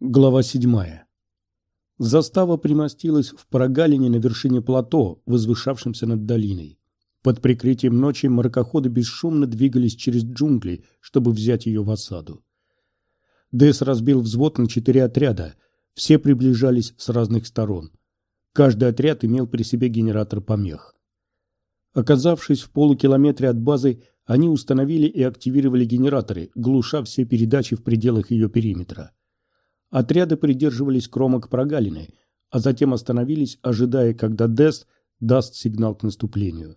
Глава седьмая. Застава примостилась в прогалине на вершине плато, возвышавшемся над долиной. Под прикрытием ночи маркоходы бесшумно двигались через джунгли, чтобы взять ее в осаду. Дэс разбил взвод на четыре отряда. Все приближались с разных сторон. Каждый отряд имел при себе генератор помех. Оказавшись в полукилометре от базы, они установили и активировали генераторы, глуша все передачи в пределах ее периметра. Отряды придерживались кромок прогалины, а затем остановились, ожидая, когда Дест даст сигнал к наступлению.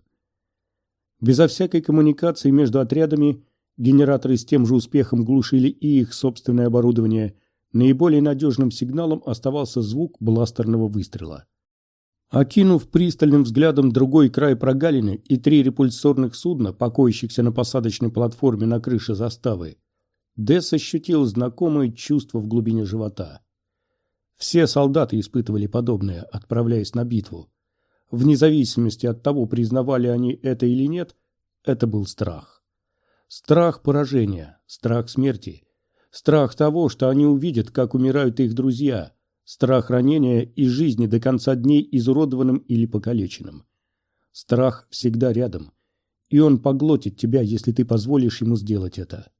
Безо всякой коммуникации между отрядами генераторы с тем же успехом глушили и их собственное оборудование. Наиболее надежным сигналом оставался звук бластерного выстрела. Окинув пристальным взглядом другой край прогалины и три репульсорных судна, покоящихся на посадочной платформе на крыше заставы, Десс ощутил знакомое чувство в глубине живота. Все солдаты испытывали подобное, отправляясь на битву. Вне зависимости от того, признавали они это или нет, это был страх. Страх поражения, страх смерти, страх того, что они увидят, как умирают их друзья, страх ранения и жизни до конца дней изуродованным или покалеченным. Страх всегда рядом, и он поглотит тебя, если ты позволишь ему сделать это.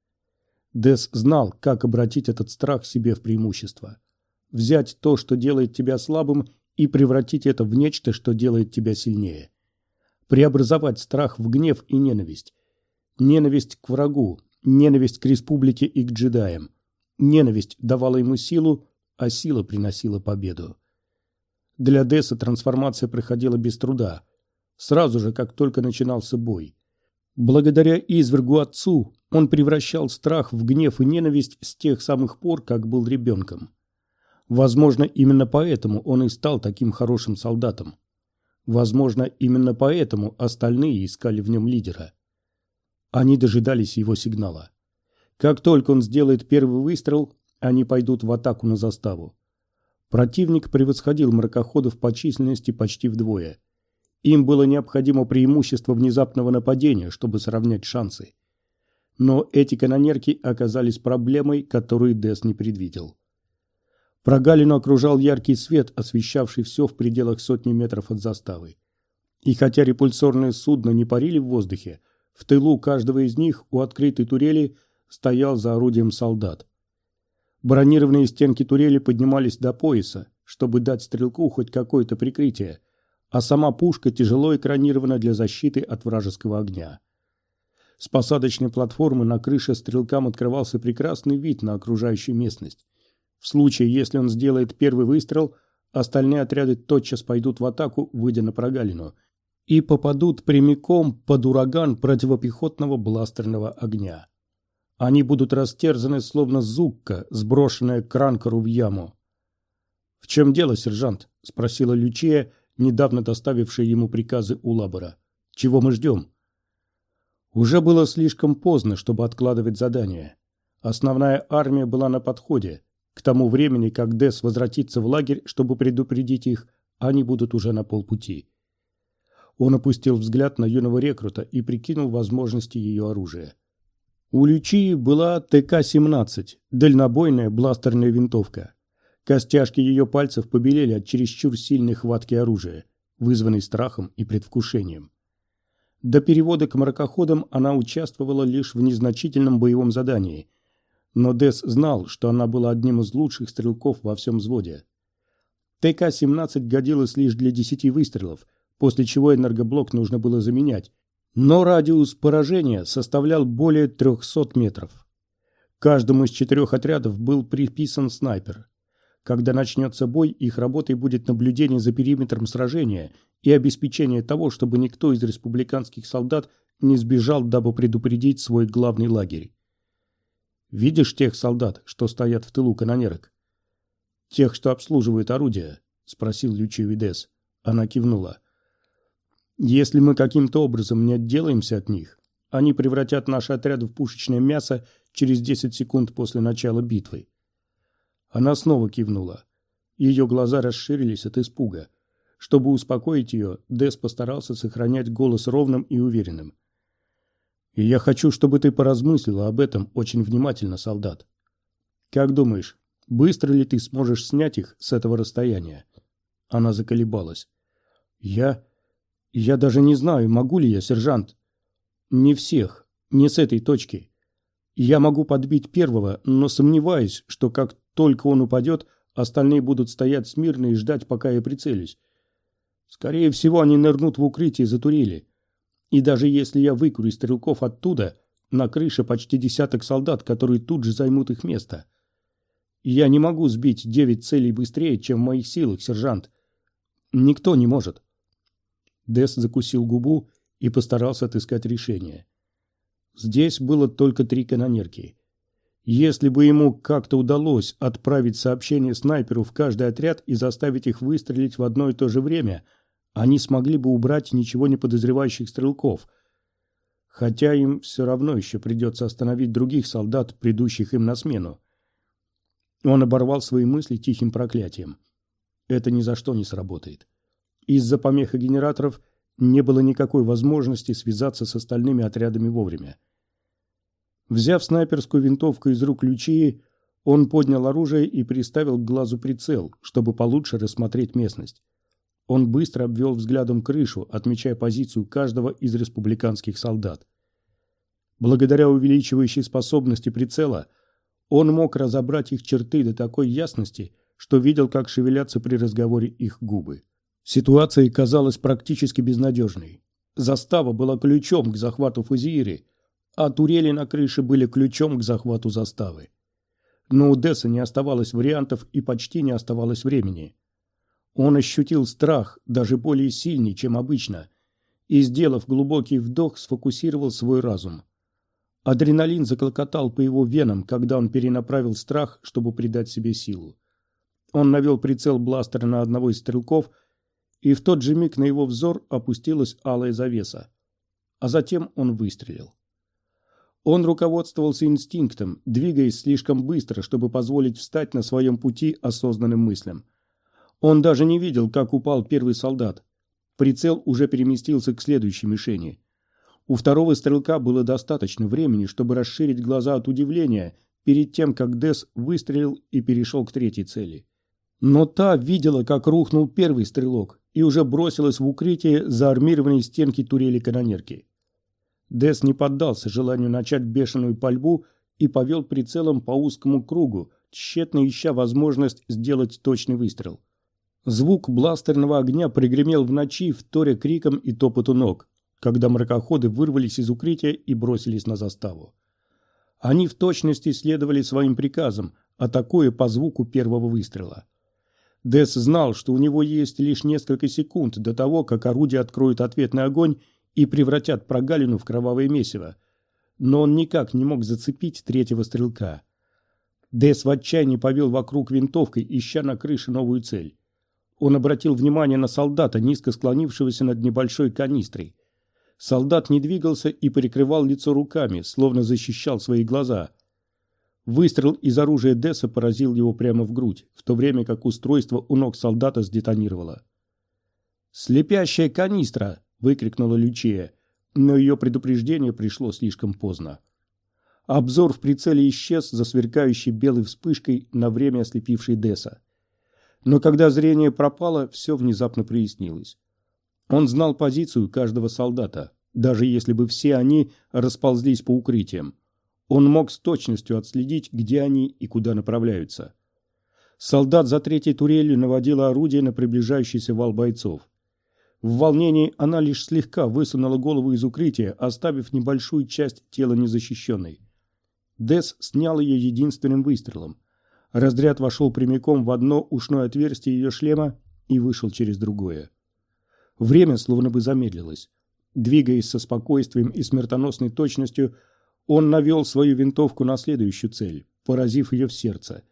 Дес знал, как обратить этот страх себе в преимущество. Взять то, что делает тебя слабым, и превратить это в нечто, что делает тебя сильнее. Преобразовать страх в гнев и ненависть. Ненависть к врагу, ненависть к республике и к джедаям. Ненависть давала ему силу, а сила приносила победу. Для Десса трансформация проходила без труда. Сразу же, как только начинался бой. Благодаря извергу отцу он превращал страх в гнев и ненависть с тех самых пор, как был ребенком. Возможно, именно поэтому он и стал таким хорошим солдатом. Возможно, именно поэтому остальные искали в нем лидера. Они дожидались его сигнала. Как только он сделает первый выстрел, они пойдут в атаку на заставу. Противник превосходил мракоходов по численности почти вдвое. Им было необходимо преимущество внезапного нападения, чтобы сравнять шансы. Но эти канонерки оказались проблемой, которую Дес не предвидел. Прогалину окружал яркий свет, освещавший все в пределах сотни метров от заставы. И хотя репульсорные судна не парили в воздухе, в тылу каждого из них у открытой турели стоял за орудием солдат. Бронированные стенки турели поднимались до пояса, чтобы дать стрелку хоть какое-то прикрытие, а сама пушка тяжело экранирована для защиты от вражеского огня. С посадочной платформы на крыше стрелкам открывался прекрасный вид на окружающую местность. В случае, если он сделает первый выстрел, остальные отряды тотчас пойдут в атаку, выйдя на прогалину, и попадут прямиком под ураган противопехотного бластерного огня. Они будут растерзаны, словно зукка, сброшенная к в яму. «В чем дело, сержант?» – спросила Лючия, недавно доставившая ему приказы у Лабора. «Чего мы ждем?» Уже было слишком поздно, чтобы откладывать задание. Основная армия была на подходе. К тому времени, как Дес возвратится в лагерь, чтобы предупредить их, они будут уже на полпути. Он опустил взгляд на юного рекрута и прикинул возможности ее оружия. У Лючии была ТК-17, дальнобойная бластерная винтовка. Костяшки ее пальцев побелели от чересчур сильной хватки оружия, вызванной страхом и предвкушением. До перевода к мракоходам она участвовала лишь в незначительном боевом задании, но Дес знал, что она была одним из лучших стрелков во всем взводе. ТК-17 годилась лишь для 10 выстрелов, после чего энергоблок нужно было заменять, но радиус поражения составлял более 300 метров. Каждому из четырех отрядов был приписан снайпер. Когда начнется бой, их работой будет наблюдение за периметром сражения и обеспечение того, чтобы никто из республиканских солдат не сбежал, дабы предупредить свой главный лагерь. «Видишь тех солдат, что стоят в тылу канонерок?» «Тех, что обслуживают орудия?» – спросил Лючи Видес. Она кивнула. «Если мы каким-то образом не отделаемся от них, они превратят наши отряды в пушечное мясо через 10 секунд после начала битвы. Она снова кивнула. Ее глаза расширились от испуга. Чтобы успокоить ее, Дес постарался сохранять голос ровным и уверенным. «И я хочу, чтобы ты поразмыслила об этом очень внимательно, солдат. Как думаешь, Быстро ли ты сможешь снять их с этого расстояния? Она заколебалась. Я... Я даже не знаю, могу ли я, сержант. Не всех, не с этой точки. Я могу подбить первого, но сомневаюсь, что как только он упадет, остальные будут стоять смирно и ждать, пока я прицелюсь. Скорее всего, они нырнут в укрытие за турели. И даже если я выкурю стрелков оттуда, на крыше почти десяток солдат, которые тут же займут их место. Я не могу сбить девять целей быстрее, чем в моих силах, сержант. Никто не может. Дес закусил губу и постарался отыскать решение. Здесь было только три канонерки. Если бы ему как-то удалось отправить сообщение снайперу в каждый отряд и заставить их выстрелить в одно и то же время, они смогли бы убрать ничего не подозревающих стрелков. Хотя им все равно еще придется остановить других солдат, придущих им на смену. Он оборвал свои мысли тихим проклятием. Это ни за что не сработает. Из-за помеха генераторов не было никакой возможности связаться с остальными отрядами вовремя. Взяв снайперскую винтовку из рук Лючии, он поднял оружие и приставил к глазу прицел, чтобы получше рассмотреть местность. Он быстро обвел взглядом крышу, отмечая позицию каждого из республиканских солдат. Благодаря увеличивающей способности прицела, он мог разобрать их черты до такой ясности, что видел, как шевелятся при разговоре их губы. Ситуация казалась практически безнадежной. Застава была ключом к захвату Фузиири, а турели на крыше были ключом к захвату заставы. Но у Десса не оставалось вариантов и почти не оставалось времени. Он ощутил страх, даже более сильный, чем обычно, и, сделав глубокий вдох, сфокусировал свой разум. Адреналин заклокотал по его венам, когда он перенаправил страх, чтобы придать себе силу. Он навел прицел бластера на одного из стрелков, и в тот же миг на его взор опустилась алая завеса. А затем он выстрелил. Он руководствовался инстинктом, двигаясь слишком быстро, чтобы позволить встать на своем пути осознанным мыслям. Он даже не видел, как упал первый солдат. Прицел уже переместился к следующей мишени. У второго стрелка было достаточно времени, чтобы расширить глаза от удивления перед тем, как Дес выстрелил и перешел к третьей цели. Но та видела, как рухнул первый стрелок и уже бросилась в укрытие за армированной стенки турели канонерки. Дес не поддался желанию начать бешеную пальбу и повел прицелом по узкому кругу, тщетно ища возможность сделать точный выстрел. Звук бластерного огня пригремел в ночи, вторя криком и топоту ног когда мракоходы вырвались из укрытия и бросились на заставу. Они в точности следовали своим приказам, атакуя по звуку первого выстрела. Десс знал, что у него есть лишь несколько секунд до того, как орудия откроют ответный огонь и превратят прогалину в кровавое месиво. Но он никак не мог зацепить третьего стрелка. Десс в отчаянии повел вокруг винтовкой, ища на крыше новую цель. Он обратил внимание на солдата, низко склонившегося над небольшой канистрой. Солдат не двигался и прикрывал лицо руками, словно защищал свои глаза. Выстрел из оружия Десса поразил его прямо в грудь, в то время как устройство у ног солдата сдетонировало. «Слепящая канистра!» – выкрикнула Лючия, но ее предупреждение пришло слишком поздно. Обзор в прицеле исчез за сверкающей белой вспышкой на время ослепившей Десса. Но когда зрение пропало, все внезапно прояснилось. Он знал позицию каждого солдата, даже если бы все они расползлись по укрытиям. Он мог с точностью отследить, где они и куда направляются. Солдат за третьей турелью наводила орудие на приближающийся вал бойцов. В волнении она лишь слегка высунула голову из укрытия, оставив небольшую часть тела незащищенной. Дес снял ее единственным выстрелом. Разряд вошел прямиком в одно ушное отверстие ее шлема и вышел через другое. Время словно бы замедлилось. Двигаясь со спокойствием и смертоносной точностью, он навел свою винтовку на следующую цель, поразив ее в сердце.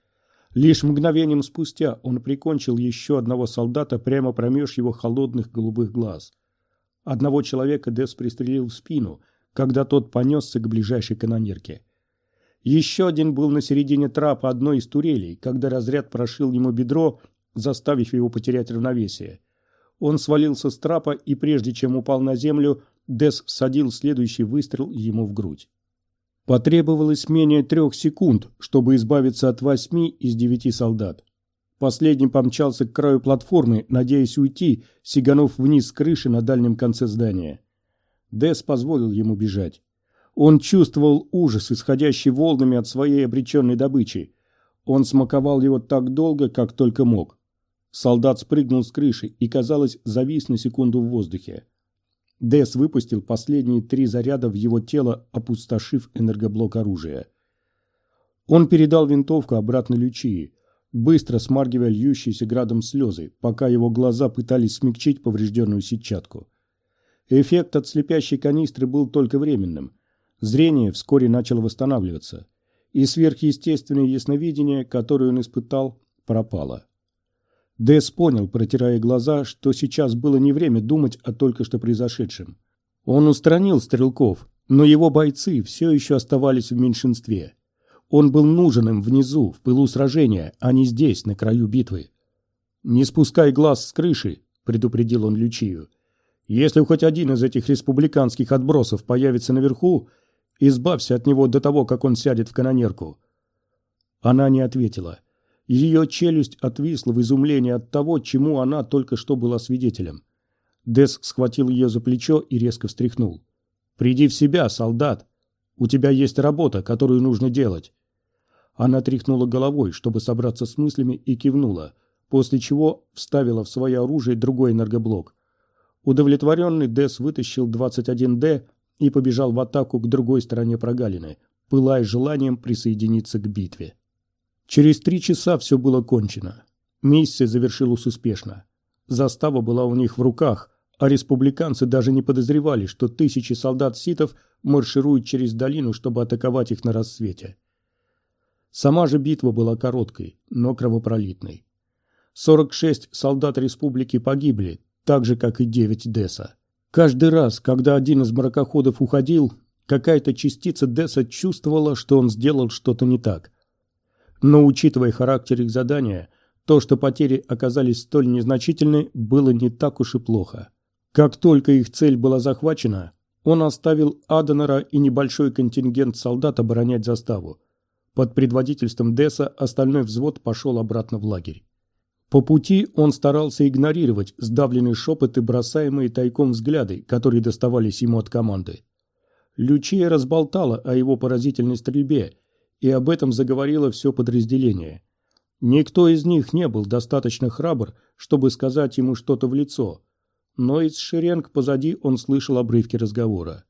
Лишь мгновением спустя он прикончил еще одного солдата прямо промеж его холодных голубых глаз. Одного человека Дес пристрелил в спину, когда тот понесся к ближайшей канонерке. Еще один был на середине трапа одной из турелей, когда разряд прошил ему бедро, заставив его потерять равновесие. Он свалился с трапа, и прежде чем упал на землю, Дес всадил следующий выстрел ему в грудь. Потребовалось менее трех секунд, чтобы избавиться от восьми из девяти солдат. Последний помчался к краю платформы, надеясь уйти, сиганув вниз с крыши на дальнем конце здания. Дес позволил ему бежать. Он чувствовал ужас, исходящий волнами от своей обреченной добычи. Он смаковал его так долго, как только мог. Солдат спрыгнул с крыши и, казалось, завис на секунду в воздухе. Дес выпустил последние три заряда в его тело, опустошив энергоблок оружия. Он передал винтовку обратно Лючии, быстро смаргивая льющиеся градом слезы, пока его глаза пытались смягчить поврежденную сетчатку. Эффект от слепящей канистры был только временным. Зрение вскоре начало восстанавливаться, и сверхъестественное ясновидение, которое он испытал, пропало. Дэс понял, протирая глаза, что сейчас было не время думать о только что произошедшем. Он устранил стрелков, но его бойцы все еще оставались в меньшинстве. Он был нужен им внизу, в пылу сражения, а не здесь, на краю битвы. «Не спускай глаз с крыши», — предупредил он Лючию. «Если хоть один из этих республиканских отбросов появится наверху, избавься от него до того, как он сядет в канонерку». Она не ответила. Ее челюсть отвисла в изумлении от того, чему она только что была свидетелем. Дес схватил ее за плечо и резко встряхнул. «Приди в себя, солдат! У тебя есть работа, которую нужно делать!» Она тряхнула головой, чтобы собраться с мыслями, и кивнула, после чего вставила в свое оружие другой энергоблок. Удовлетворенный Дес вытащил 21D и побежал в атаку к другой стороне прогалины, пылая желанием присоединиться к битве. Через три часа все было кончено. Миссия завершилась успешно. Застава была у них в руках, а республиканцы даже не подозревали, что тысячи солдат-ситов маршируют через долину, чтобы атаковать их на рассвете. Сама же битва была короткой, но кровопролитной. 46 солдат республики погибли, так же, как и 9 Деса. Каждый раз, когда один из мракоходов уходил, какая-то частица Деса чувствовала, что он сделал что-то не так – но учитывая характер их задания, то, что потери оказались столь незначительны, было не так уж и плохо. Как только их цель была захвачена, он оставил Аденера и небольшой контингент солдат оборонять заставу. Под предводительством Десса остальной взвод пошел обратно в лагерь. По пути он старался игнорировать сдавленные шепоты, бросаемые тайком взгляды, которые доставались ему от команды. Лючия разболтала о его поразительной стрельбе – и об этом заговорило все подразделение. Никто из них не был достаточно храбр, чтобы сказать ему что-то в лицо, но из шеренг позади он слышал обрывки разговора.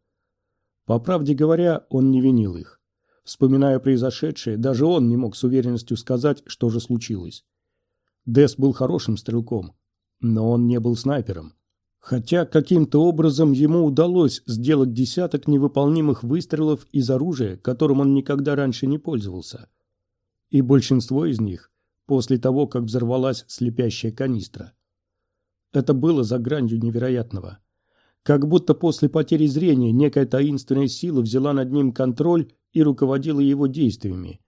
По правде говоря, он не винил их. Вспоминая произошедшее, даже он не мог с уверенностью сказать, что же случилось. Дес был хорошим стрелком, но он не был снайпером. Хотя каким-то образом ему удалось сделать десяток невыполнимых выстрелов из оружия, которым он никогда раньше не пользовался. И большинство из них после того, как взорвалась слепящая канистра. Это было за гранью невероятного. Как будто после потери зрения некая таинственная сила взяла над ним контроль и руководила его действиями.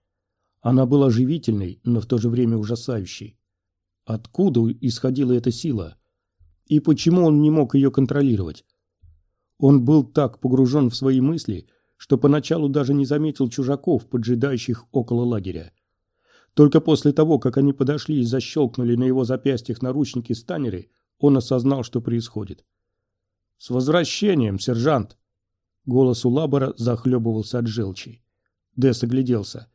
Она была живительной, но в то же время ужасающей. Откуда исходила эта сила? и почему он не мог ее контролировать. Он был так погружен в свои мысли, что поначалу даже не заметил чужаков, поджидающих около лагеря. Только после того, как они подошли и защелкнули на его запястьях наручники-станеры, он осознал, что происходит. «С возвращением, сержант!» Голос у Лабора захлебывался от желчи. Десс огляделся.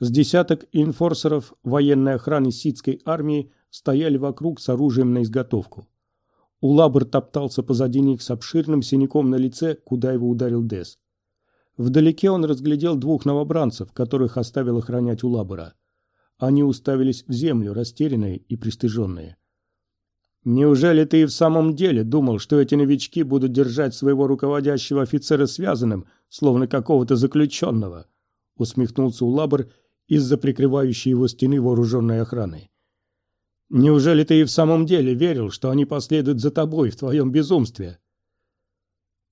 С десяток инфорсеров военной охраны ситской армии стояли вокруг с оружием на изготовку. Улабр топтался позади них с обширным синяком на лице, куда его ударил Дес. Вдалеке он разглядел двух новобранцев, которых оставил охранять Улабора. Они уставились в землю, растерянные и пристыженные. «Неужели ты и в самом деле думал, что эти новички будут держать своего руководящего офицера связанным, словно какого-то заключенного?» усмехнулся Улабр из-за прикрывающей его стены вооруженной охраны. Неужели ты и в самом деле верил, что они последуют за тобой в твоем безумстве?»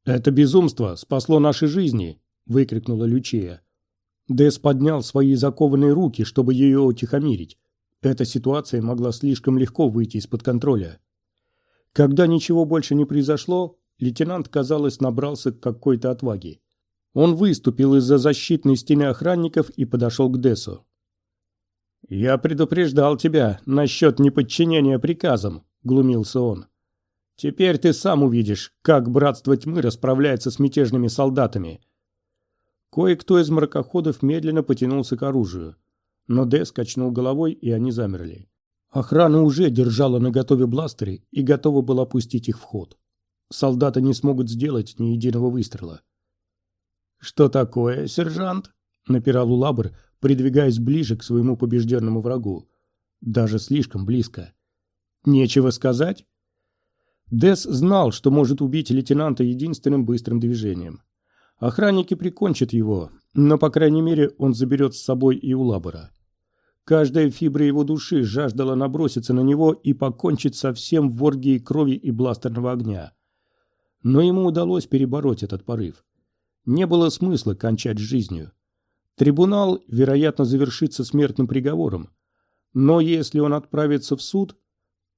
«Это безумство спасло наши жизни!» – выкрикнула Лючия. Дэс поднял свои закованные руки, чтобы ее утихомирить. Эта ситуация могла слишком легко выйти из-под контроля. Когда ничего больше не произошло, лейтенант, казалось, набрался какой-то отваги. Он выступил из-за защитной стены охранников и подошел к Десу. «Я предупреждал тебя насчет неподчинения приказам», — глумился он. «Теперь ты сам увидишь, как братство тьмы расправляется с мятежными солдатами». Кое-кто из мракоходов медленно потянулся к оружию, но Дес качнул головой, и они замерли. Охрана уже держала наготове бластеры и готова была пустить их в ход. Солдаты не смогут сделать ни единого выстрела. «Что такое, сержант?» — напирал Улабр, придвигаясь ближе к своему побежденному врагу. Даже слишком близко. «Нечего сказать?» Дес знал, что может убить лейтенанта единственным быстрым движением. Охранники прикончат его, но, по крайней мере, он заберет с собой и Улабора. Каждая фибра его души жаждала наброситься на него и покончить со всем в оргии крови и бластерного огня. Но ему удалось перебороть этот порыв. Не было смысла кончать жизнью. Трибунал, вероятно, завершится смертным приговором. Но если он отправится в суд,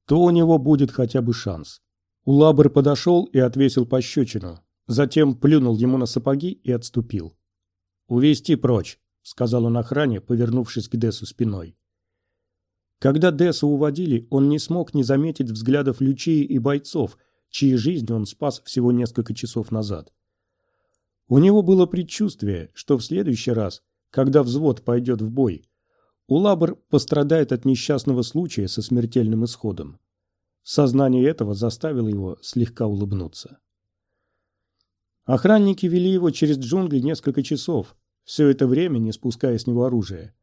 то у него будет хотя бы шанс. Улабр подошел и отвесил пощечину. Затем плюнул ему на сапоги и отступил. «Увести прочь», — сказал он охране, повернувшись к Десу спиной. Когда Деса уводили, он не смог не заметить взглядов лючей и бойцов, чьи жизни он спас всего несколько часов назад. У него было предчувствие, что в следующий раз, когда взвод пойдет в бой, Улабр пострадает от несчастного случая со смертельным исходом. Сознание этого заставило его слегка улыбнуться. Охранники вели его через джунгли несколько часов, все это время не спуская с него оружия.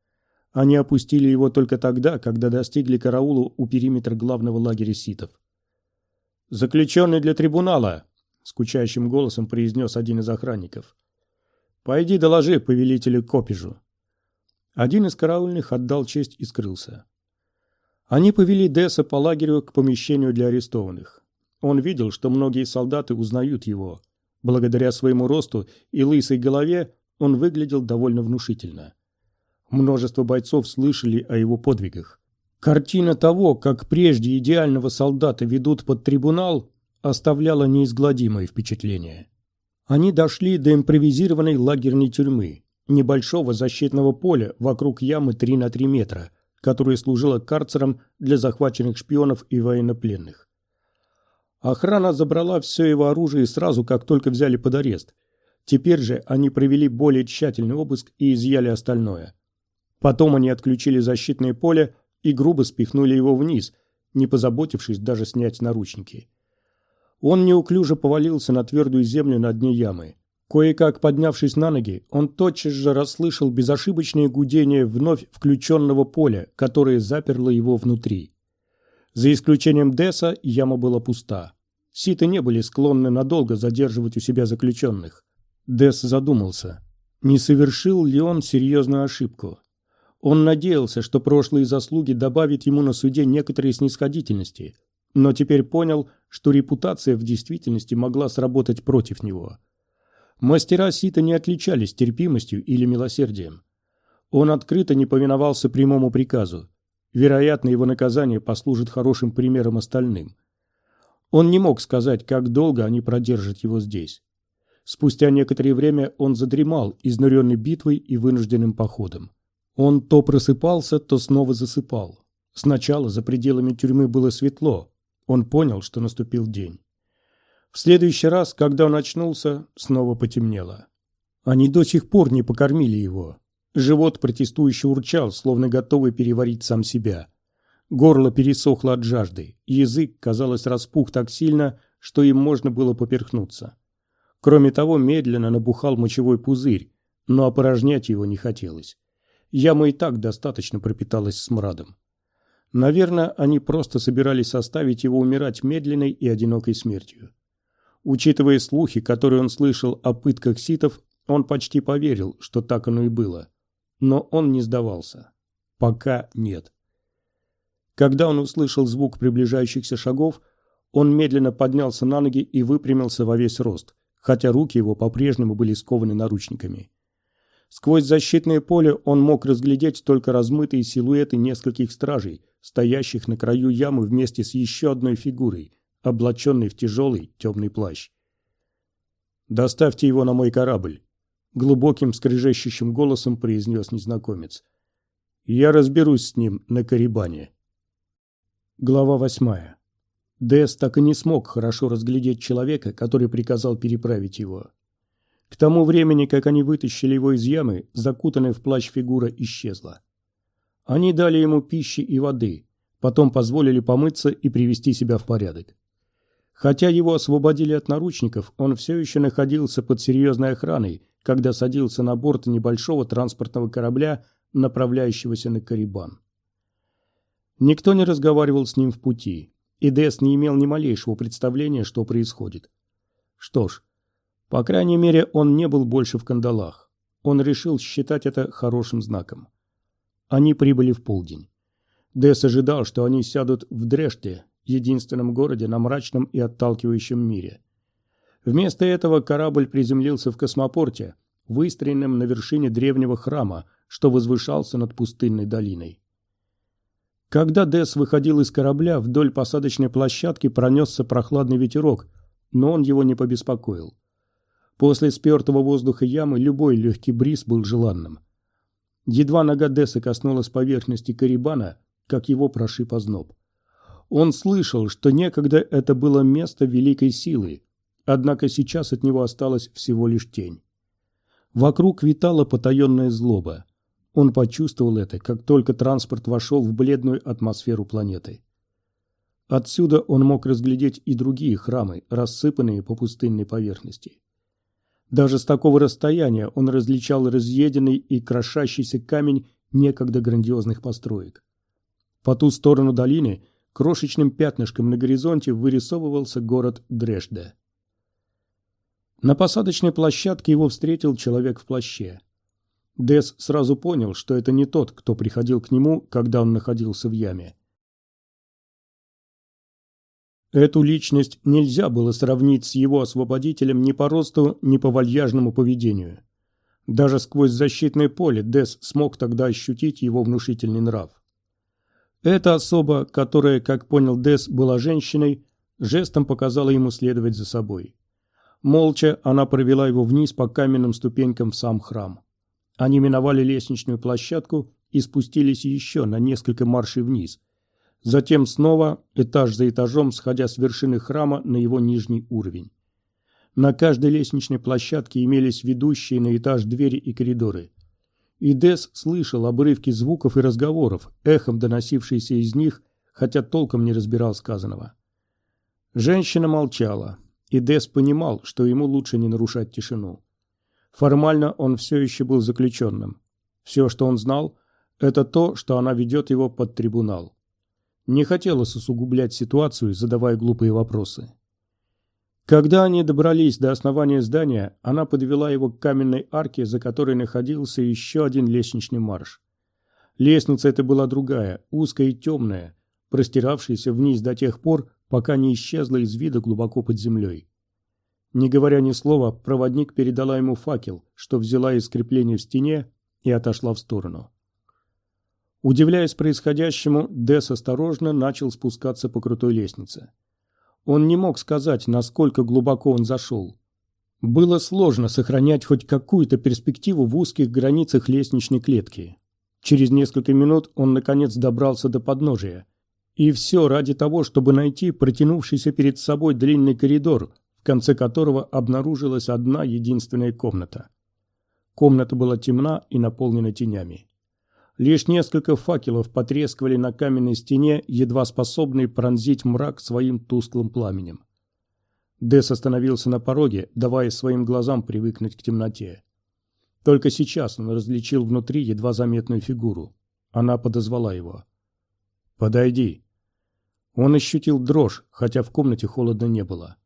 Они опустили его только тогда, когда достигли караула у периметра главного лагеря ситов. «Заключенный для трибунала!» — скучающим голосом произнес один из охранников. «Пойди доложи повелителю Копижу». Один из караульных отдал честь и скрылся. Они повели Десса по лагерю к помещению для арестованных. Он видел, что многие солдаты узнают его. Благодаря своему росту и лысой голове он выглядел довольно внушительно. Множество бойцов слышали о его подвигах. Картина того, как прежде идеального солдата ведут под трибунал, оставляла неизгладимое впечатление. Они дошли до импровизированной лагерной тюрьмы, небольшого защитного поля вокруг ямы 3 на 3 метра, которая служила карцером для захваченных шпионов и военнопленных. Охрана забрала все его оружие сразу, как только взяли под арест. Теперь же они провели более тщательный обыск и изъяли остальное. Потом они отключили защитное поле и грубо спихнули его вниз, не позаботившись даже снять наручники. Он неуклюже повалился на твердую землю на дне ямы. Кое-как поднявшись на ноги, он тотчас же расслышал безошибочное гудение вновь включенного поля, которое заперло его внутри. За исключением Десса яма была пуста. Ситы не были склонны надолго задерживать у себя заключенных. Десс задумался, не совершил ли он серьезную ошибку. Он надеялся, что прошлые заслуги добавят ему на суде некоторые снисходительности, но теперь понял, что репутация в действительности могла сработать против него. Мастера Сита не отличались терпимостью или милосердием. Он открыто не повиновался прямому приказу. Вероятно, его наказание послужит хорошим примером остальным. Он не мог сказать, как долго они продержат его здесь. Спустя некоторое время он задремал, изнуренный битвой и вынужденным походом. Он то просыпался, то снова засыпал. Сначала за пределами тюрьмы было светло, он понял, что наступил день. В следующий раз, когда он очнулся, снова потемнело. Они до сих пор не покормили его. Живот протестующе урчал, словно готовый переварить сам себя. Горло пересохло от жажды, язык, казалось, распух так сильно, что им можно было поперхнуться. Кроме того, медленно набухал мочевой пузырь, но опорожнять его не хотелось. Яма и так достаточно пропиталась смрадом. Наверное, они просто собирались оставить его умирать медленной и одинокой смертью. Учитывая слухи, которые он слышал о пытках ситов, он почти поверил, что так оно и было. Но он не сдавался. Пока нет. Когда он услышал звук приближающихся шагов, он медленно поднялся на ноги и выпрямился во весь рост, хотя руки его по-прежнему были скованы наручниками. Сквозь защитное поле он мог разглядеть только размытые силуэты нескольких стражей, стоящих на краю ямы вместе с еще одной фигурой, облаченной в тяжелый темный плащ. «Доставьте его на мой корабль», Глубоким скрежещущим голосом произнес незнакомец. «Я разберусь с ним на Карибане». Глава восьмая. Дэс так и не смог хорошо разглядеть человека, который приказал переправить его. К тому времени, как они вытащили его из ямы, закутанная в плащ фигура исчезла. Они дали ему пищи и воды, потом позволили помыться и привести себя в порядок. Хотя его освободили от наручников, он все еще находился под серьезной охраной, когда садился на борт небольшого транспортного корабля, направляющегося на Карибан. Никто не разговаривал с ним в пути, и Дес не имел ни малейшего представления, что происходит. Что ж, по крайней мере, он не был больше в кандалах. Он решил считать это хорошим знаком. Они прибыли в полдень. Дес ожидал, что они сядут в Дреште, единственном городе на мрачном и отталкивающем мире. Вместо этого корабль приземлился в космопорте, выстроенном на вершине древнего храма, что возвышался над пустынной долиной. Когда Дес выходил из корабля, вдоль посадочной площадки пронесся прохладный ветерок, но он его не побеспокоил. После спертого воздуха ямы любой легкий бриз был желанным. Едва нога Деса коснулась поверхности Карибана, как его прошиб озноб. Он слышал, что некогда это было место великой силы, однако сейчас от него осталась всего лишь тень. Вокруг витала потаенная злоба. Он почувствовал это, как только транспорт вошел в бледную атмосферу планеты. Отсюда он мог разглядеть и другие храмы, рассыпанные по пустынной поверхности. Даже с такого расстояния он различал разъеденный и крошащийся камень некогда грандиозных построек. По ту сторону долины крошечным пятнышком на горизонте вырисовывался город Дрешде. На посадочной площадке его встретил человек в плаще. Дес сразу понял, что это не тот, кто приходил к нему, когда он находился в яме. Эту личность нельзя было сравнить с его освободителем ни по росту, ни по вальяжному поведению. Даже сквозь защитное поле Дес смог тогда ощутить его внушительный нрав. Эта особа, которая, как понял Дес, была женщиной, жестом показала ему следовать за собой. Молча она провела его вниз по каменным ступенькам в сам храм. Они миновали лестничную площадку и спустились еще на несколько маршей вниз – Затем снова, этаж за этажом, сходя с вершины храма на его нижний уровень. На каждой лестничной площадке имелись ведущие на этаж двери и коридоры. И Дес слышал обрывки звуков и разговоров, эхом доносившиеся из них, хотя толком не разбирал сказанного. Женщина молчала, и Дес понимал, что ему лучше не нарушать тишину. Формально он все еще был заключенным. Все, что он знал, это то, что она ведет его под трибунал. Не хотелось усугублять ситуацию, задавая глупые вопросы. Когда они добрались до основания здания, она подвела его к каменной арке, за которой находился еще один лестничный марш. Лестница эта была другая, узкая и темная, простиравшаяся вниз до тех пор, пока не исчезла из вида глубоко под землей. Не говоря ни слова, проводник передала ему факел, что взяла из крепления в стене и отошла в сторону. Удивляясь происходящему, Дес осторожно начал спускаться по крутой лестнице. Он не мог сказать, насколько глубоко он зашел. Было сложно сохранять хоть какую-то перспективу в узких границах лестничной клетки. Через несколько минут он наконец добрался до подножия. И все ради того, чтобы найти протянувшийся перед собой длинный коридор, в конце которого обнаружилась одна единственная комната. Комната была темна и наполнена тенями. Лишь несколько факелов потрескивали на каменной стене, едва способные пронзить мрак своим тусклым пламенем. Дес остановился на пороге, давая своим глазам привыкнуть к темноте. Только сейчас он различил внутри едва заметную фигуру. Она подозвала его. «Подойди». Он ощутил дрожь, хотя в комнате холодно не было.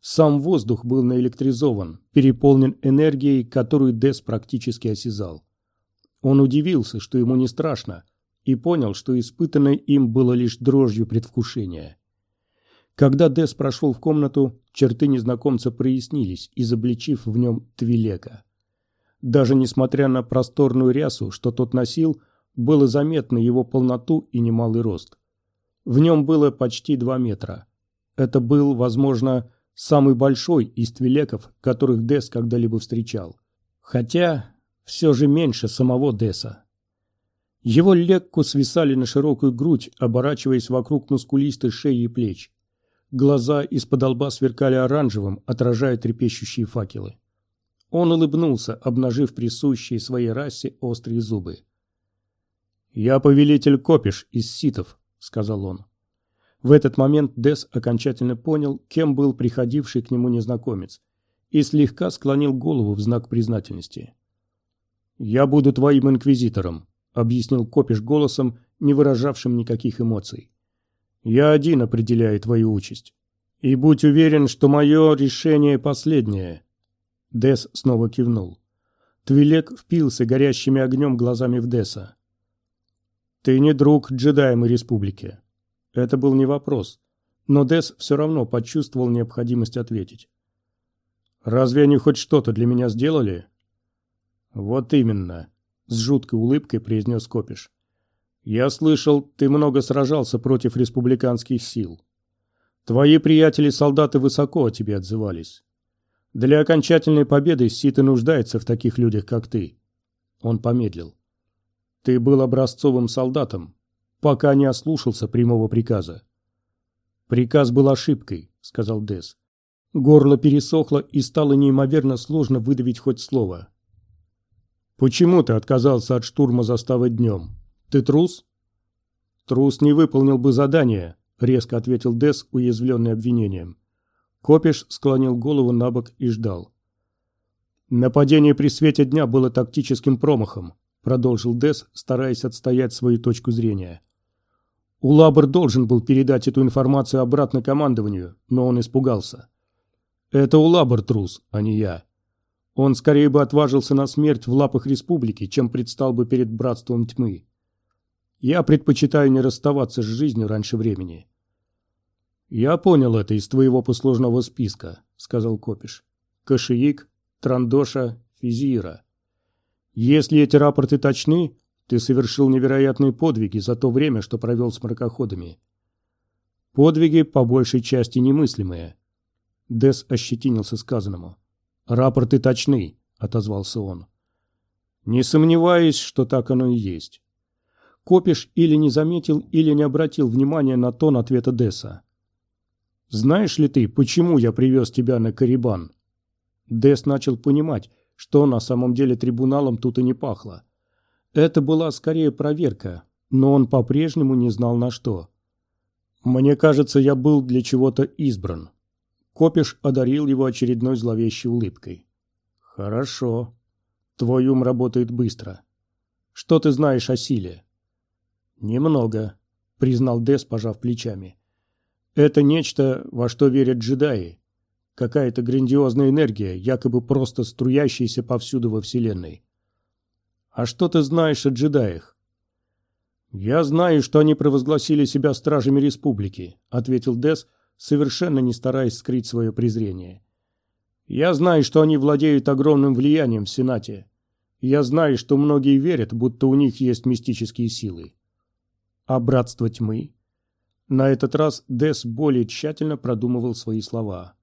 Сам воздух был наэлектризован, переполнен энергией, которую Дес практически осязал. Он удивился, что ему не страшно, и понял, что испытанное им было лишь дрожью предвкушения. Когда Дес прошел в комнату, черты незнакомца прояснились, изобличив в нем Твилека. Даже несмотря на просторную рясу, что тот носил, было заметно его полноту и немалый рост. В нем было почти два метра. Это был, возможно, самый большой из твилеков, которых Дес когда-либо встречал. Хотя все же меньше самого Деса. Его лекку свисали на широкую грудь, оборачиваясь вокруг мускулистой шеи и плеч. Глаза из-под лба сверкали оранжевым, отражая трепещущие факелы. Он улыбнулся, обнажив присущие своей расе острые зубы. «Я повелитель Копиш из ситов», — сказал он. В этот момент Дес окончательно понял, кем был приходивший к нему незнакомец, и слегка склонил голову в знак признательности. «Я буду твоим инквизитором», — объяснил Копиш голосом, не выражавшим никаких эмоций. «Я один определяю твою участь. И будь уверен, что мое решение последнее». Дес снова кивнул. Твилек впился горящими огнем глазами в Деса. «Ты не друг джедаям и республики». Это был не вопрос, но Дес все равно почувствовал необходимость ответить. «Разве они хоть что-то для меня сделали?» «Вот именно», с жуткой улыбкой произнес Копиш. «Я слышал, ты много сражался против республиканских сил. Твои приятели-солдаты высоко о тебе отзывались. Для окончательной победы Сита нуждается в таких людях, как ты». Он помедлил. «Ты был образцовым солдатом, пока не ослушался прямого приказа». «Приказ был ошибкой», — сказал Дес. Горло пересохло и стало неимоверно сложно выдавить хоть слово. «Почему ты отказался от штурма заставы днем? Ты трус?» «Трус не выполнил бы задание», — резко ответил Дес, уязвленный обвинением. Копиш склонил голову на бок и ждал. «Нападение при свете дня было тактическим промахом», — продолжил Дес, стараясь отстоять свою точку зрения. Улабр должен был передать эту информацию обратно командованию, но он испугался. «Это Улабр трус, а не я. Он скорее бы отважился на смерть в лапах республики, чем предстал бы перед братством тьмы. Я предпочитаю не расставаться с жизнью раньше времени. «Я понял это из твоего послужного списка», — сказал Копиш. «Кашиик, Трандоша, Физира. Если эти рапорты точны, ты совершил невероятные подвиги за то время, что провел с мракоходами. Подвиги, по большей части, немыслимые». Дес ощетинился сказанному. «Рапорты точны», — отозвался он. «Не сомневаюсь, что так оно и есть». Копиш или не заметил, или не обратил внимания на тон ответа Десса. «Знаешь ли ты, почему я привез тебя на Карибан?» Десс начал понимать, что на самом деле трибуналом тут и не пахло. Это была скорее проверка, но он по-прежнему не знал на что. «Мне кажется, я был для чего-то избран», Копиш одарил его очередной зловещей улыбкой. «Хорошо. Твой ум работает быстро. Что ты знаешь о силе?» «Немного», — признал Дес, пожав плечами. «Это нечто, во что верят джедаи. Какая-то грандиозная энергия, якобы просто струящаяся повсюду во Вселенной. А что ты знаешь о джедаях?» «Я знаю, что они провозгласили себя стражами республики», — ответил Дес, — совершенно не стараясь скрыть свое презрение. «Я знаю, что они владеют огромным влиянием в Сенате. Я знаю, что многие верят, будто у них есть мистические силы. А братство тьмы?» На этот раз Дес более тщательно продумывал свои слова.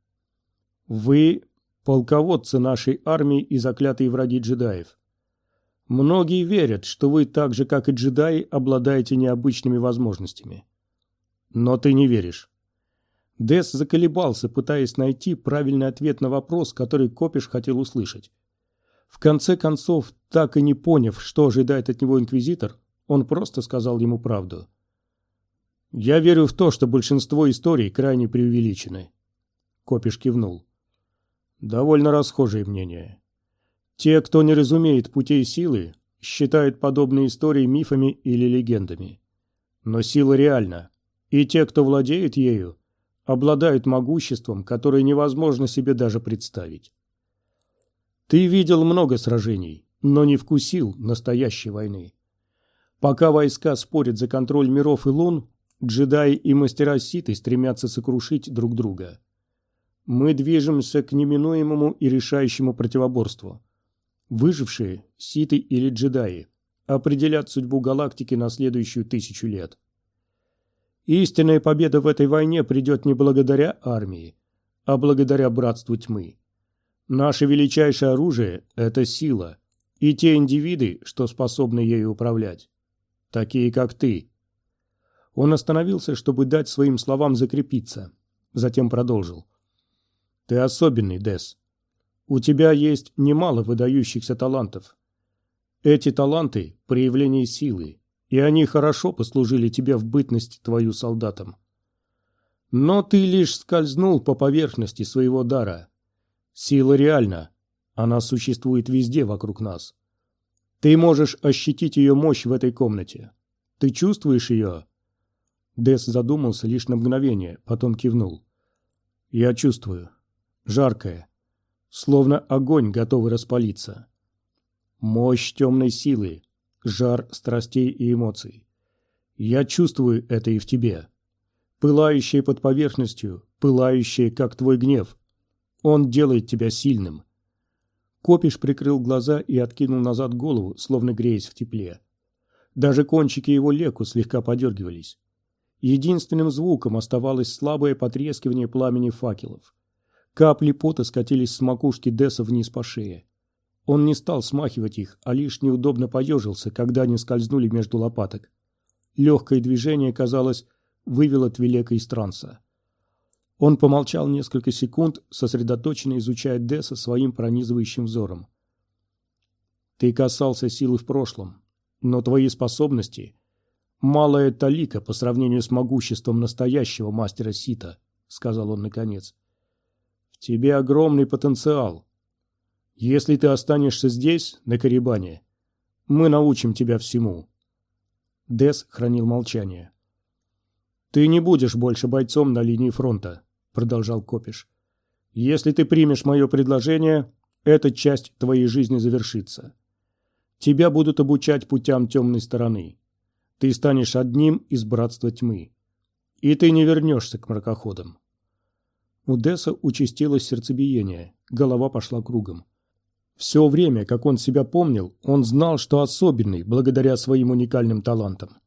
«Вы – полководцы нашей армии и заклятые враги джедаев. Многие верят, что вы так же, как и джедаи, обладаете необычными возможностями. Но ты не веришь. Дес заколебался, пытаясь найти правильный ответ на вопрос, который Копиш хотел услышать. В конце концов, так и не поняв, что ожидает от него инквизитор, он просто сказал ему правду. «Я верю в то, что большинство историй крайне преувеличены». Копиш кивнул. «Довольно расхожее мнение. Те, кто не разумеет путей силы, считают подобные истории мифами или легендами. Но сила реальна, и те, кто владеет ею, обладают могуществом, которое невозможно себе даже представить. Ты видел много сражений, но не вкусил настоящей войны. Пока войска спорят за контроль миров и лун, джедаи и мастера Ситы стремятся сокрушить друг друга. Мы движемся к неминуемому и решающему противоборству. Выжившие, Ситы или джедаи, определят судьбу галактики на следующую тысячу лет. Истинная победа в этой войне придет не благодаря армии, а благодаря братству тьмы. Наше величайшее оружие – это сила, и те индивиды, что способны ею управлять. Такие, как ты. Он остановился, чтобы дать своим словам закрепиться. Затем продолжил. Ты особенный, Дес. У тебя есть немало выдающихся талантов. Эти таланты – проявление силы, и они хорошо послужили тебе в бытности твою солдатом. Но ты лишь скользнул по поверхности своего дара. Сила реальна. Она существует везде вокруг нас. Ты можешь ощутить ее мощь в этой комнате. Ты чувствуешь ее?» Дес задумался лишь на мгновение, потом кивнул. «Я чувствую. Жаркое. Словно огонь, готовый распалиться. Мощь темной силы, жар страстей и эмоций. Я чувствую это и в тебе. Пылающее под поверхностью, пылающее, как твой гнев. Он делает тебя сильным. Копиш прикрыл глаза и откинул назад голову, словно греясь в тепле. Даже кончики его леку слегка подергивались. Единственным звуком оставалось слабое потрескивание пламени факелов. Капли пота скатились с макушки Десса вниз по шее. Он не стал смахивать их, а лишь неудобно поежился, когда они скользнули между лопаток. Легкое движение, казалось, вывело Твилека из транса. Он помолчал несколько секунд, сосредоточенно изучая Десса своим пронизывающим взором. «Ты касался силы в прошлом, но твои способности – малая талика по сравнению с могуществом настоящего мастера Сита», – сказал он наконец. «В тебе огромный потенциал. Если ты останешься здесь, на Карибане, мы научим тебя всему». Дес хранил молчание. «Ты не будешь больше бойцом на линии фронта», – продолжал Копиш. «Если ты примешь мое предложение, эта часть твоей жизни завершится. Тебя будут обучать путям темной стороны. Ты станешь одним из братства тьмы. И ты не вернешься к мракоходам». У Десса участилось сердцебиение, голова пошла кругом. Все время, как он себя помнил, он знал, что особенный, благодаря своим уникальным талантам.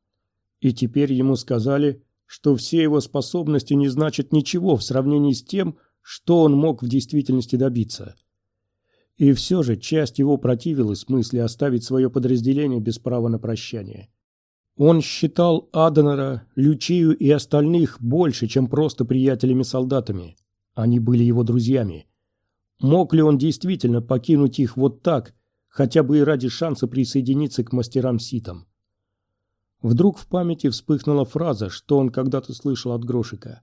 И теперь ему сказали, что все его способности не значат ничего в сравнении с тем, что он мог в действительности добиться. И все же часть его противилась мысли оставить свое подразделение без права на прощание. Он считал Аденера, Лючию и остальных больше, чем просто приятелями-солдатами. Они были его друзьями. Мог ли он действительно покинуть их вот так, хотя бы и ради шанса присоединиться к мастерам-ситам? Вдруг в памяти вспыхнула фраза, что он когда-то слышал от Грошика.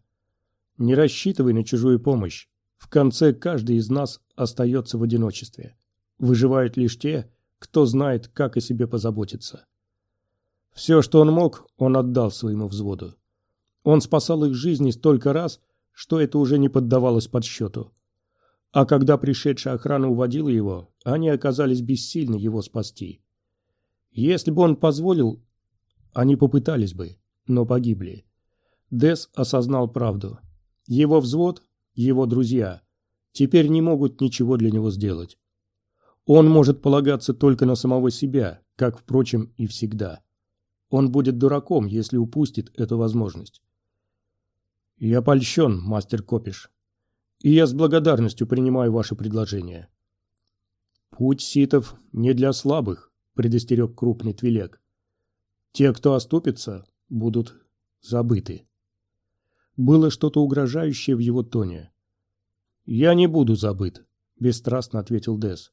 «Не рассчитывай на чужую помощь. В конце каждый из нас остается в одиночестве. Выживают лишь те, кто знает, как о себе позаботиться». Все, что он мог, он отдал своему взводу. Он спасал их жизни столько раз, что это уже не поддавалось подсчету. А когда пришедшая охрана уводила его, они оказались бессильны его спасти. Если бы он позволил они попытались бы, но погибли. Дес осознал правду. Его взвод, его друзья, теперь не могут ничего для него сделать. Он может полагаться только на самого себя, как, впрочем, и всегда. Он будет дураком, если упустит эту возможность. Я польщен, мастер Копиш. И я с благодарностью принимаю ваше предложение. Путь ситов не для слабых, предостерег крупный твилек. Те, кто оступится, будут забыты. Было что-то угрожающее в его тоне. «Я не буду забыт», — бесстрастно ответил Дес.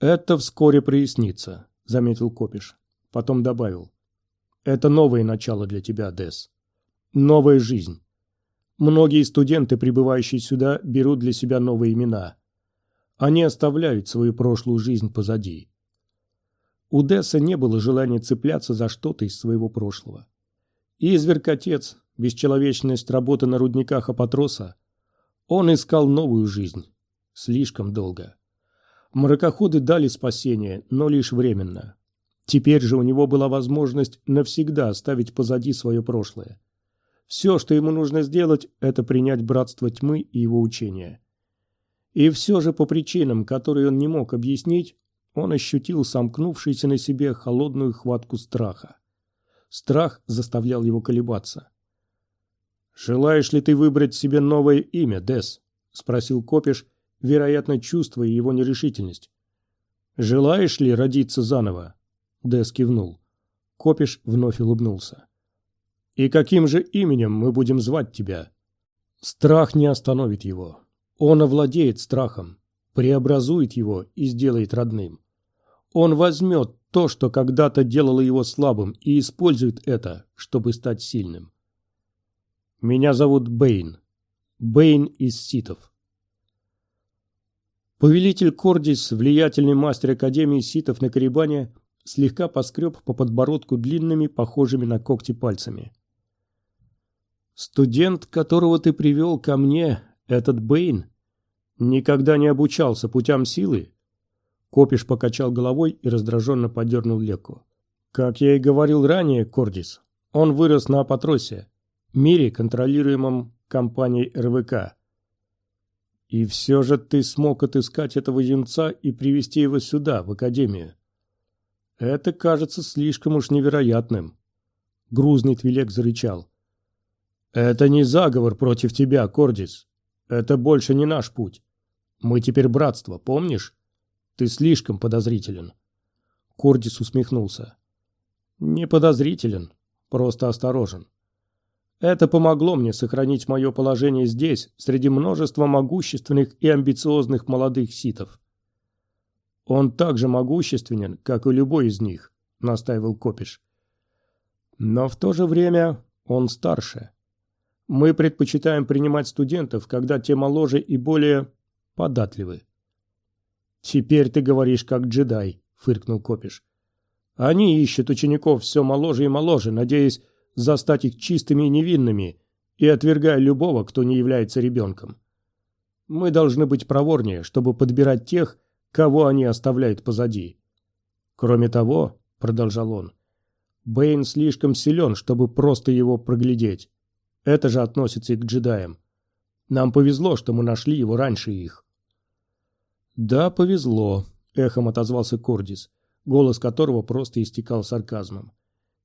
«Это вскоре прояснится», — заметил Копиш. Потом добавил. «Это новое начало для тебя, Дес. Новая жизнь. Многие студенты, прибывающие сюда, берут для себя новые имена. Они оставляют свою прошлую жизнь позади. У Десса не было желания цепляться за что-то из своего прошлого. Изверг-отец, бесчеловечность работы на рудниках Апатроса, он искал новую жизнь. Слишком долго. Мракоходы дали спасение, но лишь временно. Теперь же у него была возможность навсегда оставить позади свое прошлое. Все, что ему нужно сделать, это принять братство тьмы и его учения. И все же по причинам, которые он не мог объяснить, он ощутил сомкнувшийся на себе холодную хватку страха. Страх заставлял его колебаться. «Желаешь ли ты выбрать себе новое имя, Дес?» – спросил Копиш, вероятно, чувствуя его нерешительность. «Желаешь ли родиться заново?» Дес кивнул. Копиш вновь улыбнулся. «И каким же именем мы будем звать тебя?» Страх не остановит его. Он овладеет страхом, преобразует его и сделает родным. Он возьмет то, что когда-то делало его слабым, и использует это, чтобы стать сильным. Меня зовут Бэйн. Бэйн из ситов. Повелитель Кордис, влиятельный мастер Академии ситов на Карибане, слегка поскреб по подбородку длинными, похожими на когти пальцами. «Студент, которого ты привел ко мне, этот Бэйн, никогда не обучался путям силы?» Копиш покачал головой и раздраженно подернул леку. «Как я и говорил ранее, Кордис, он вырос на Апатросе, мире, контролируемом компанией РВК. И все же ты смог отыскать этого юнца и привести его сюда, в Академию. Это кажется слишком уж невероятным». Грузный Твилек зарычал. «Это не заговор против тебя, Кордис. Это больше не наш путь. Мы теперь братство, помнишь? Ты слишком подозрителен. Кордис усмехнулся. Не подозрителен, просто осторожен. Это помогло мне сохранить мое положение здесь, среди множества могущественных и амбициозных молодых ситов. Он так же могущественен, как и любой из них, настаивал Копиш. Но в то же время он старше. Мы предпочитаем принимать студентов, когда те моложе и более податливы. «Теперь ты говоришь как джедай», — фыркнул Копиш. «Они ищут учеников все моложе и моложе, надеясь застать их чистыми и невинными и отвергая любого, кто не является ребенком. Мы должны быть проворнее, чтобы подбирать тех, кого они оставляют позади. Кроме того, — продолжал он, — Бэйн слишком силен, чтобы просто его проглядеть. Это же относится и к джедаям. Нам повезло, что мы нашли его раньше их. «Да, повезло», — эхом отозвался Кордис, голос которого просто истекал сарказмом.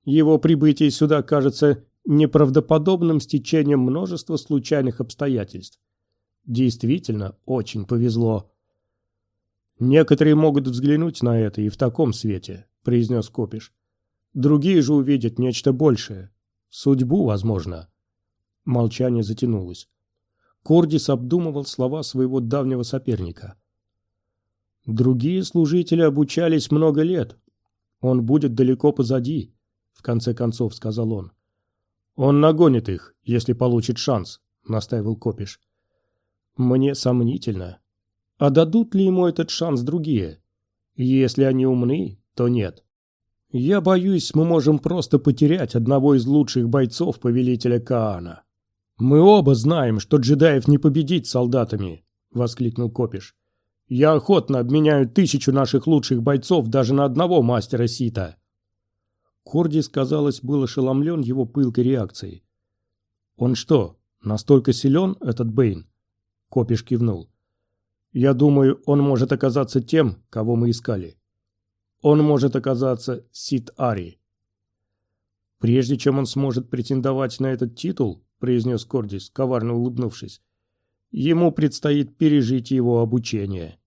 «Его прибытие сюда кажется неправдоподобным стечением множества случайных обстоятельств. Действительно, очень повезло». «Некоторые могут взглянуть на это и в таком свете», — произнес Копиш. «Другие же увидят нечто большее. Судьбу, возможно». Молчание затянулось. Кордис обдумывал слова своего давнего соперника — Другие служители обучались много лет. Он будет далеко позади, в конце концов сказал он. Он нагонит их, если получит шанс, настаивал Копиш. Мне сомнительно. А дадут ли ему этот шанс другие? Если они умны, то нет. Я боюсь, мы можем просто потерять одного из лучших бойцов повелителя Каана. Мы оба знаем, что джедаев не победить солдатами, воскликнул Копиш. Я охотно обменяю тысячу наших лучших бойцов даже на одного мастера Сита. Кордис, казалось, был ошеломлен его пылкой реакцией. «Он что, настолько силен, этот Бэйн?» Копиш кивнул. «Я думаю, он может оказаться тем, кого мы искали. Он может оказаться Сит-Ари». «Прежде чем он сможет претендовать на этот титул», произнес Кордис, коварно улыбнувшись, Ему предстоит пережить его обучение.